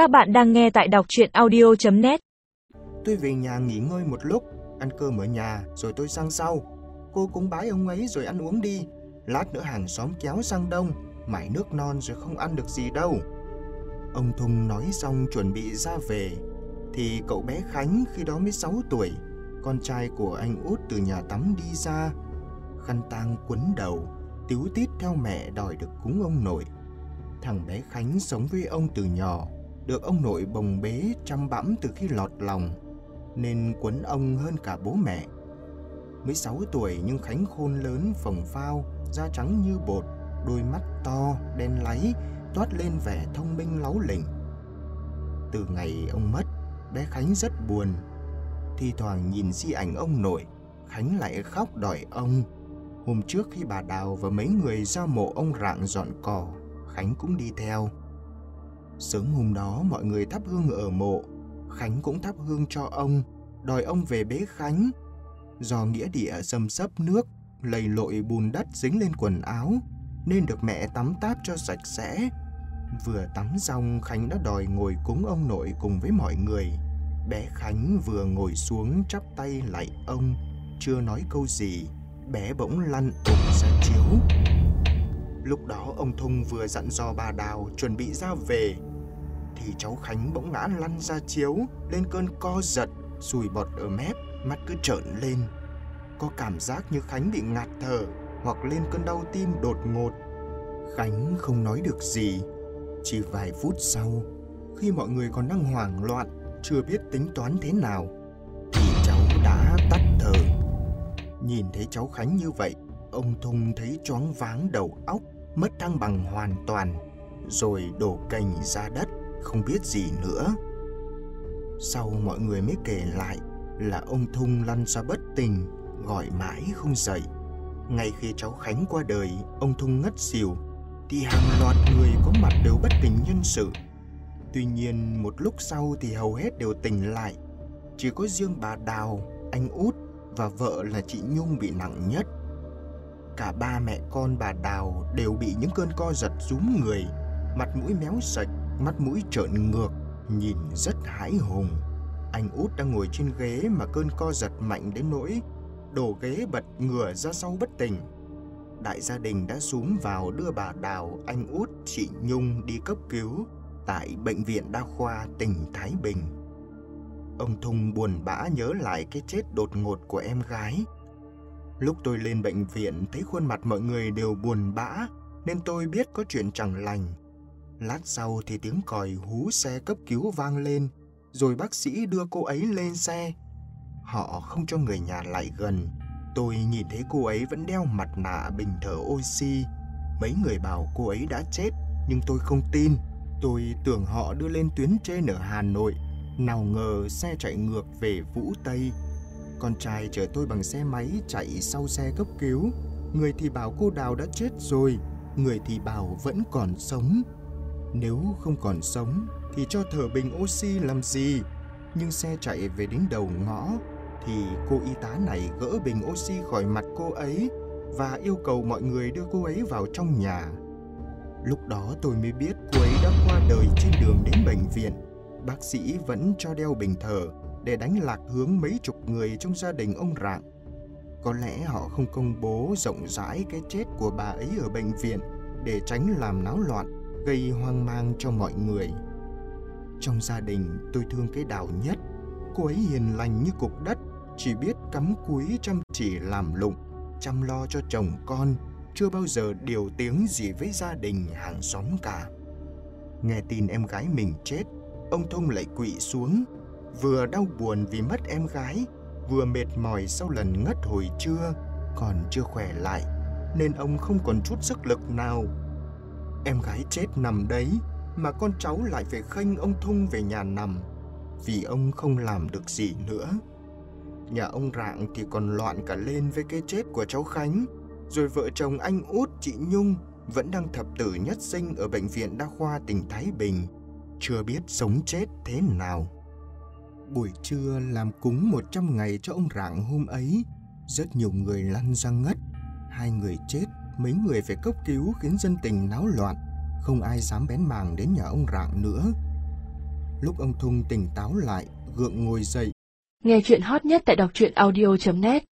Các bạn đang nghe tại đọc chuyện audio.net Tôi về nhà nghỉ ngơi một lúc, ăn cơm ở nhà rồi tôi sang sau. Cô cũng bái ông ấy rồi ăn uống đi. Lát nữa hàng xóm kéo sang đông, mải nước non rồi không ăn được gì đâu. Ông Thung nói xong chuẩn bị ra về, thì cậu bé Khánh khi đó mới 6 tuổi, con trai của anh út từ nhà tắm đi ra. Khăn tang quấn đầu, tiếu tít theo mẹ đòi được cúng ông nội. Thằng bé Khánh sống với ông từ nhỏ, được ông nội bồng bế chăm bẵm từ khi lọt lòng, nên quấn ông hơn cả bố mẹ. Mới 6 tuổi nhưng Khánh khôn lớn phồng phao, da trắng như bột, đôi mắt to, đen láy, toát lên vẻ thông minh láu lỉnh. Từ ngày ông mất, bé Khánh rất buồn. Thi thoảng nhìn di ảnh ông nội, Khánh lại khóc đòi ông. Hôm trước khi bà Đào và mấy người ra mộ ông Rạng dọn cỏ, Khánh cũng đi theo. Sớm hôm đó mọi người thắp hương ở mộ, Khánh cũng thắp hương cho ông, đòi ông về bế Khánh. Do nghĩa địa dâm sấp nước, lầy lội bùn đất dính lên quần áo, nên được mẹ tắm táp cho sạch sẽ. Vừa tắm xong Khánh đã đòi ngồi cúng ông nội cùng với mọi người. Bé Khánh vừa ngồi xuống chắp tay lại ông, chưa nói câu gì, bé bỗng lăn ủng ra chiếu. Lúc đó ông Thung vừa dặn dò bà Đào chuẩn bị ra về, thì cháu Khánh bỗng ngã lăn ra chiếu, lên cơn co giật, sùi bọt ở mép, mắt cứ trợn lên. Có cảm giác như Khánh bị ngạt thở hoặc lên cơn đau tim đột ngột. Khánh không nói được gì, chỉ vài phút sau, khi mọi người còn đang hoảng loạn, chưa biết tính toán thế nào, thì cháu đã tắt thở. Nhìn thấy cháu Khánh như vậy, ông Thung thấy choáng váng đầu óc, mất thăng bằng hoàn toàn, rồi đổ cành ra đất, không biết gì nữa. Sau mọi người mới kể lại là ông Thung lăn ra bất tỉnh, gọi mãi không dậy. Ngay khi cháu Khánh qua đời, ông Thung ngất xỉu, thì hàng loạt người có mặt đều bất tỉnh nhân sự. Tuy nhiên, một lúc sau thì hầu hết đều tỉnh lại. Chỉ có riêng bà Đào, anh Út và vợ là chị Nhung bị nặng nhất. Cả ba mẹ con bà Đào đều bị những cơn co giật rúm người, mặt mũi méo sạch, mắt mũi trợn ngược, nhìn rất hãi hùng. Anh út đang ngồi trên ghế mà cơn co giật mạnh đến nỗi đổ ghế bật ngửa ra sau bất tỉnh. Đại gia đình đã xuống vào đưa bà Đào, anh út, chị Nhung đi cấp cứu tại Bệnh viện Đa khoa tỉnh Thái Bình. Ông Thung buồn bã nhớ lại cái chết đột ngột của em gái. Lúc tôi lên bệnh viện thấy khuôn mặt mọi người đều buồn bã nên tôi biết có chuyện chẳng lành. Lát sau thì tiếng còi hú xe cấp cứu vang lên, rồi bác sĩ đưa cô ấy lên xe. Họ không cho người nhà lại gần. Tôi nhìn thấy cô ấy vẫn đeo mặt nạ bình thở oxy. Mấy người bảo cô ấy đã chết, nhưng tôi không tin. Tôi tưởng họ đưa lên tuyến trên ở Hà Nội. Nào ngờ xe chạy ngược về Vũ Tây. Con trai chở tôi bằng xe máy chạy sau xe cấp cứu. Người thì bảo cô Đào đã chết rồi, người thì bảo vẫn còn sống. Nếu không còn sống thì cho thở bình oxy làm gì? Nhưng xe chạy về đến đầu ngõ thì cô y tá này gỡ bình oxy khỏi mặt cô ấy và yêu cầu mọi người đưa cô ấy vào trong nhà. Lúc đó tôi mới biết cô ấy đã qua đời trên đường đến bệnh viện. Bác sĩ vẫn cho đeo bình thở để đánh lạc hướng mấy chục người trong gia đình ông Rạng. Có lẽ họ không công bố rộng rãi cái chết của bà ấy ở bệnh viện để tránh làm náo loạn gây hoang mang cho mọi người. Trong gia đình, tôi thương cái đào nhất. Cô ấy hiền lành như cục đất, chỉ biết cắm cúi chăm chỉ làm lụng, chăm lo cho chồng con, chưa bao giờ điều tiếng gì với gia đình hàng xóm cả. Nghe tin em gái mình chết, ông Thông lại quỵ xuống, vừa đau buồn vì mất em gái, vừa mệt mỏi sau lần ngất hồi trưa, còn chưa khỏe lại, nên ông không còn chút sức lực nào Em gái chết nằm đấy mà con cháu lại phải khênh ông Thung về nhà nằm vì ông không làm được gì nữa. Nhà ông Rạng thì còn loạn cả lên với cái chết của cháu Khánh, rồi vợ chồng anh út chị Nhung vẫn đang thập tử nhất sinh ở bệnh viện đa khoa tỉnh Thái Bình, chưa biết sống chết thế nào. Buổi trưa làm cúng 100 ngày cho ông Rạng hôm ấy, rất nhiều người lăn ra ngất, hai người chết mấy người phải cấp cứu khiến dân tình náo loạn, không ai dám bén màng đến nhà ông Rạng nữa. Lúc ông Thung tỉnh táo lại, gượng ngồi dậy, Nghe chuyện hot nhất tại đọc truyện audio.net